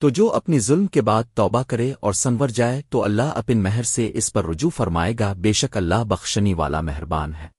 تو جو اپنی ظلم کے بعد توبہ کرے اور سنور جائے تو اللہ اپن مہر سے اس پر رجوع فرمائے گا، بے شک اللہ بخشنی والا مہربان ہے۔